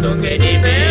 送给你们。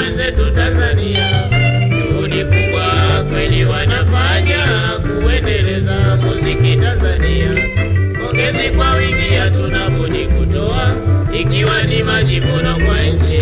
Wenzetu Tanzania, juhudi kubwa kweli wanafanya kuendeleza muziki Tanzania. Pongezi kwa wingi, hatuna budi kutoa, ikiwa ni majivuno kwa nchi